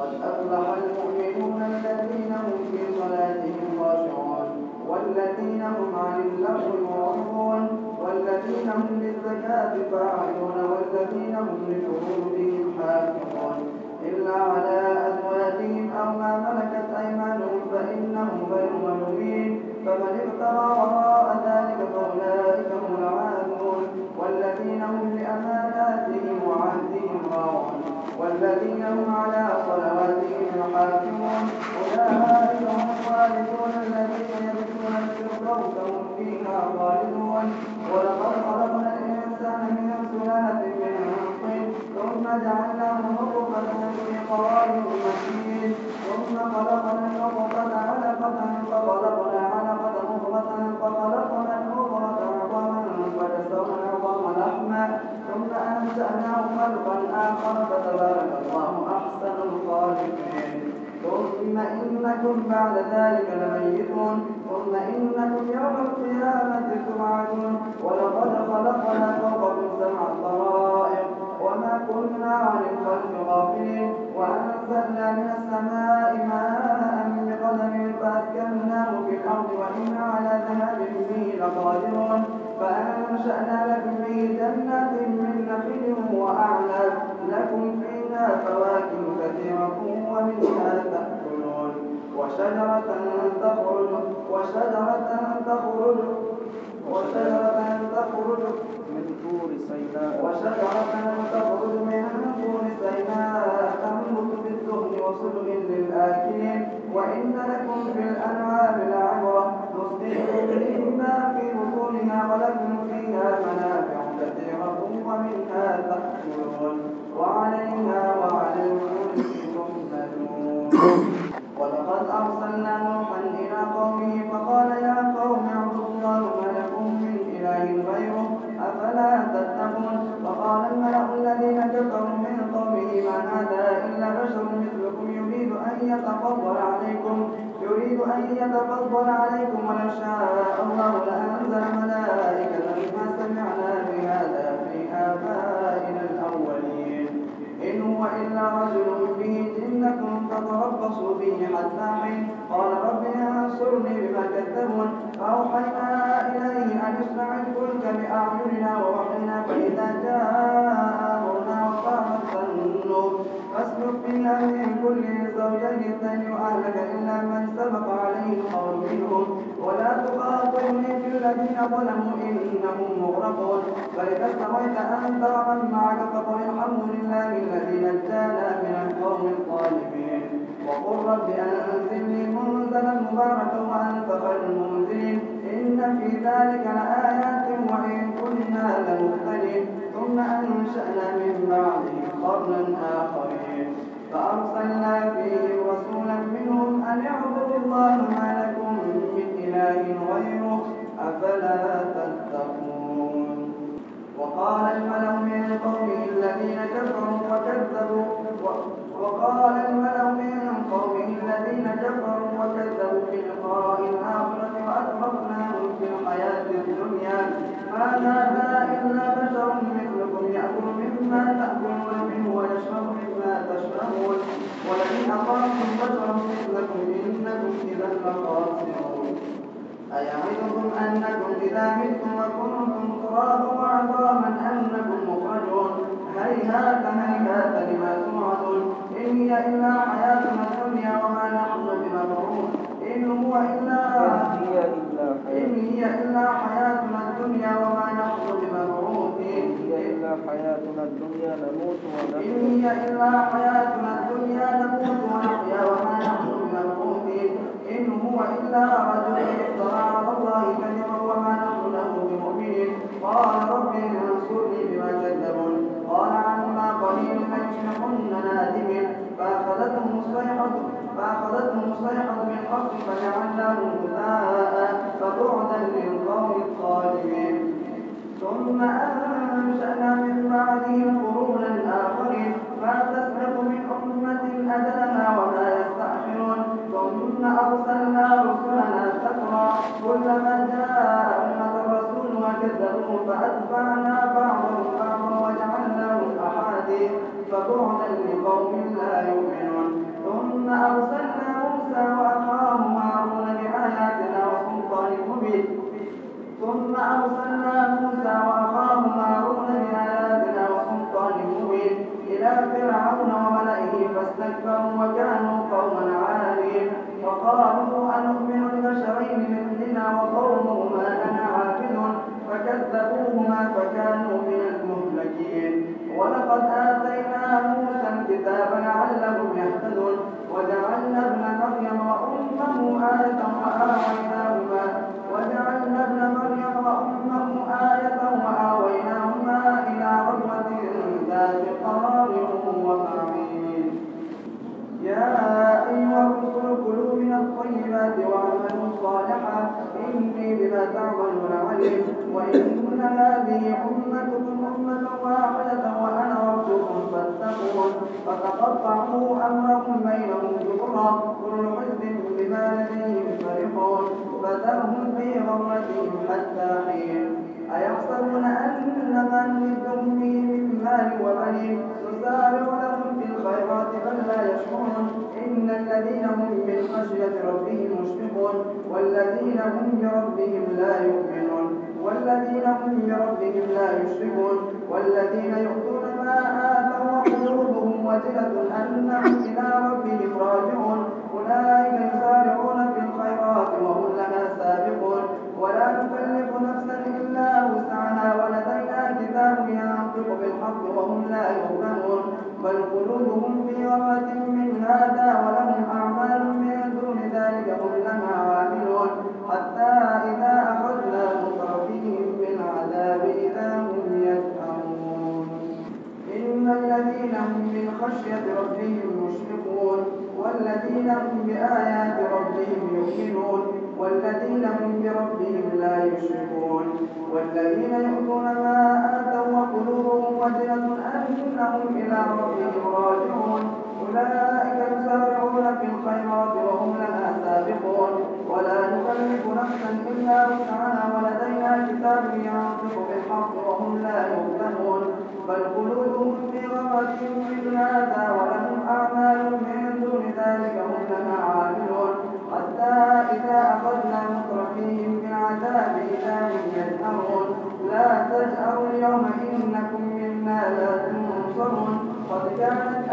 قد أفلح المؤمنون الذين هم في صلاتهم والذين هم عن والذين هم للزكاة فاعلون والذين هم إلا على أزواجهم أو ما ملكت أيمانهم فإنهم غير فمن وراء ذلك فأولئك هم العادون. والذين هم لأماناتهم وعهدهم راعون. والذين هم على صلواتهم ثم إنكم بعد ذلك لميتون ثم إنكم يوم القيامة تبعثون ولقد خلقنا فوقكم سبع طرائق وما كنا عن الخلق غافلين. وأنزلنا من السماء ماء بقدر فأسكناه في الأرض وإنا على ذهاب به لقادرون. فأنشأنا لكم به جنات من نخيل وأعناب لكم فيها فواكه كثيرة ومنها تأكلون. وشجرة تخرج من طور سيناء تنبت بالدهن وصلب للآكلين وإن لكم في الأنعام لعبرة نسقيكم مما في بطونها ولكم فيها منافع كثيرة ومنها تأكلون فإذا استويت أنت ومن معك فقل الحمد لله الذي نجانا من القوم الظالمين. وقل رب أنزلني منزلا مباركا وأنت خير المنزلين. إن في ذلك لآيات وإن كنا لمبتلين ثم أنشأنا من بعدهم قرنا آخرين. فأرسلنا فيهم رسولا منهم أن اعبدوا الله ما لكم من إله غيره. أفلا تتقون؟ وقال الملأ من قومه الذين كفروا وكذبوا وقال الملأ من قومه الذين كفروا وكذبوا بلقاء الآخرة وأترفناهم في الحياة الدنيا. ما هيهات هيهات لما para ثم أرسلنا موسى وأخاه بآياتنا إلى فرعون وملئه فاستكبروا وكانوا قوما عالين وقالوا أنؤمن مثلنا عابد فكذبوهما فكانوا من المهلكين. ولقد آتينا موسى الكتاب لعلهم يهتدون. وجعلنا ابن مريم وأمه آية وآوينا وجعلنا ابن مريم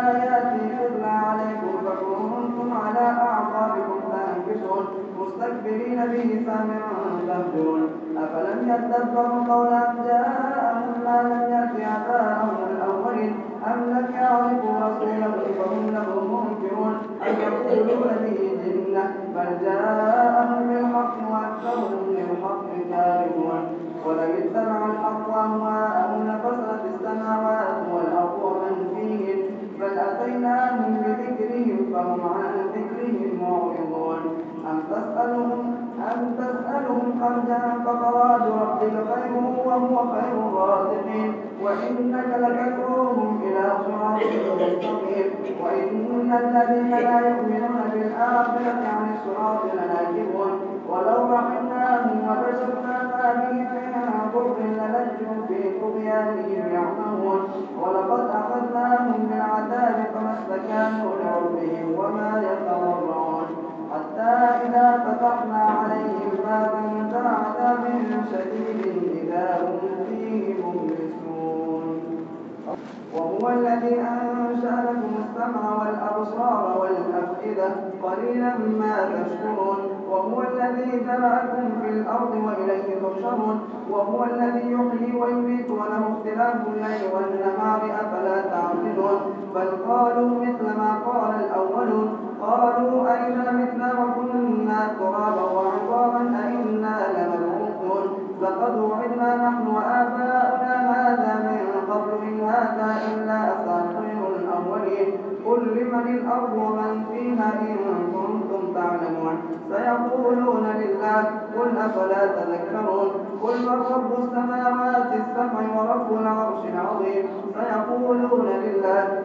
الآيات يتلى عليكم فكنتم على أعقابكم فانكسون مستكبرين به سامعا تهجرون أفلم يدبروا قولا الأرض وإليه تحشرون وهو الذي يحيي ويميت وله اختلاف الليل والنهار أفلا تعقلون؟ بل قالوا مثل ما قال الأولون. قالوا أئذا مثل وكنا ترابا وعظاما أئنا لمبعوثون؟ لقد وعدنا نحن وآباؤنا هذا من قبل من هذا إلا أساطير الأولين. قل لمن الأرض ومن فيها إن كنتم تعلمون؟ سيقولون لله تعقلون أفلا تذكرون؟ قل من رب السماوات السبع ورب العرش العظيم. فيقولون لله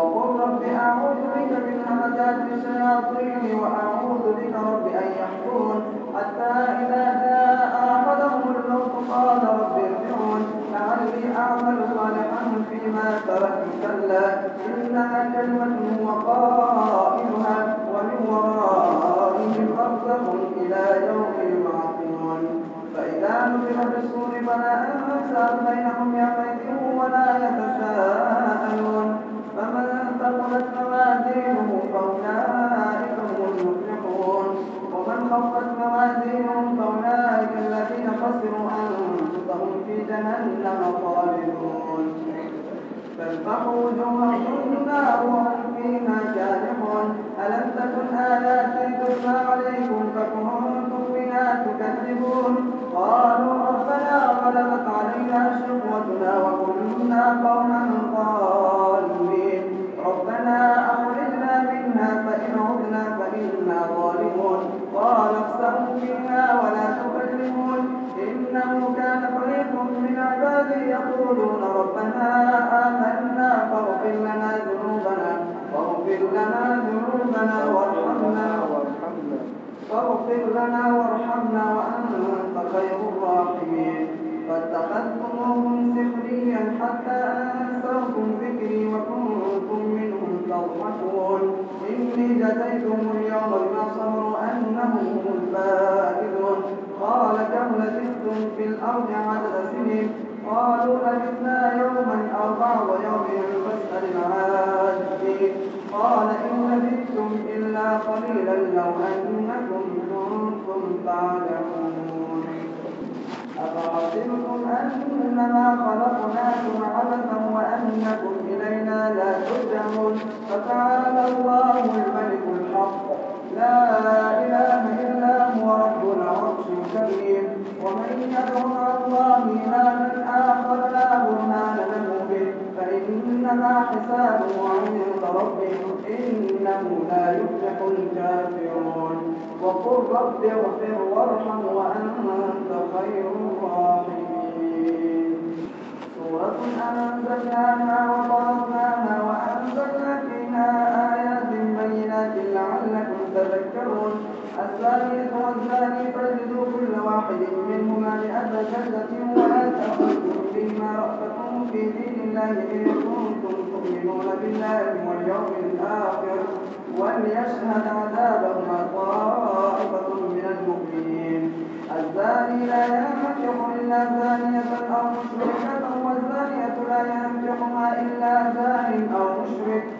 وقل رب أعوذ بك من همزات الشياطين وأعوذ خفت موازينهم فأولئك الذين خسروا أنفسهم في جهنم خالدون. تلفح وجوههم النار وهم فيها كالحون ألم تكن آياتي تتلى عليكم فكنتم بها تكذبون؟ قالوا عند ربه إنه لا يفلح الكافرون. وقل رب اغفر وارحم وأنت خير الراحمين. سورة أنزلناها وفرضناها وأنزلنا فيها آيات بينات لعلكم تذكرون. الزانية والزاني فاجلدوا كل واحد مئة جلدة ولا تأخذكم فيما رأفتم في دين الله إن كنتم تؤمنون بالله واليوم الآخر وليشهد عذابهما طائفة من المؤمنين. الزاني لا ينكح إلا زانية أو مشركة والزانية لا ينكحها إلا زان أو مشرك.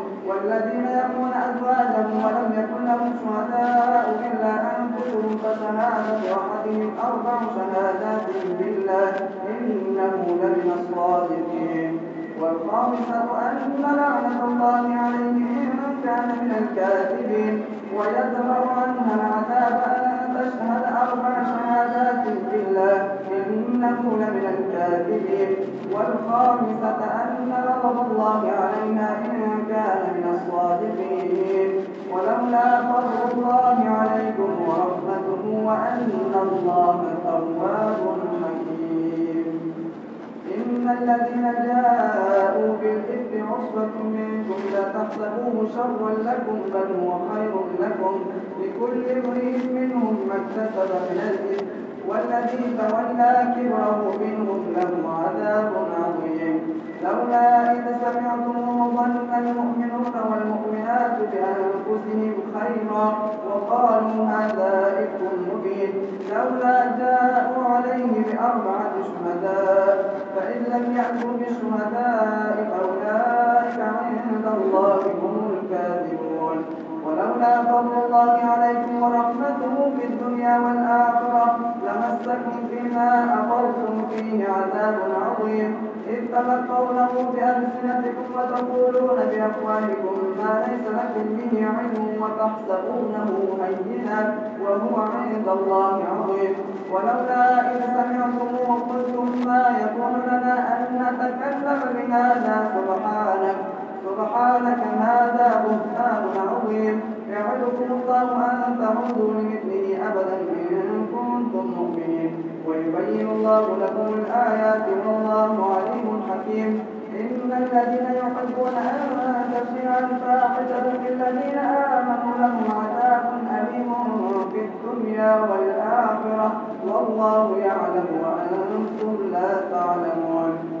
والذين يرمون أزواجهم ولم يكن لهم شهداء إلا أنفسهم فشهادة أحدهم أربع شهادات بالله إنه لمن الصادقين. والخامسة أن لعنة الله عليه إن كان من الكاذبين. ويدفع عنها العذاب أن تشهد أربع شهادات بالله إنه لمن الكاذبين. والخامسة أن غضب الله عليها إن كان من الصادقين. ولولا فضل الله عليكم ورحمته وأن الله تواب حكيم. إن الذين جاءوا بالإثم عصبة منكم لا تحسبوه شرا لكم بل هو خير لكم. لكل امرئ منهم ما اكتسب من الإثم والذي تولى كبره منهم له عذاب عظيم. لولا إذ سمعتموه ظن المؤمنون والمؤمنات بأنفسهم خيرا وقالوا هذا إفك مبين. لولا جاءوا عليه بأربعة شهداء فإن لم يأتوا بشهداء فأولئك عند الله هم الكاذبون. ولولا فضل الله عليكم ورحمته في الدنيا والآخرة لمسكم فيما أفضتم فيه عذاب عظيم. إذ تلقونه بألسنتكم وتقولون بأفواهكم ما ليس لكم به علم وتحسبونه هينا وهو عند الله عظيم. ولولا إذ سمعتموه قلتم ما يكون لنا أن نتكلم بهذا سبحانك سبحانك هذا بهتان عظيم. يعدكم الله أن تعودوا لمثله أبدا إن كنتم مؤمنين. ويبين الله لكم الآيات والله عليم حكيم. إن الذين يحبون أن تشيع الفاحشة في الذين آمنوا لهم عذاب أليم في الدنيا والآخرة. والله يعلم وأنتم لا تعلمون.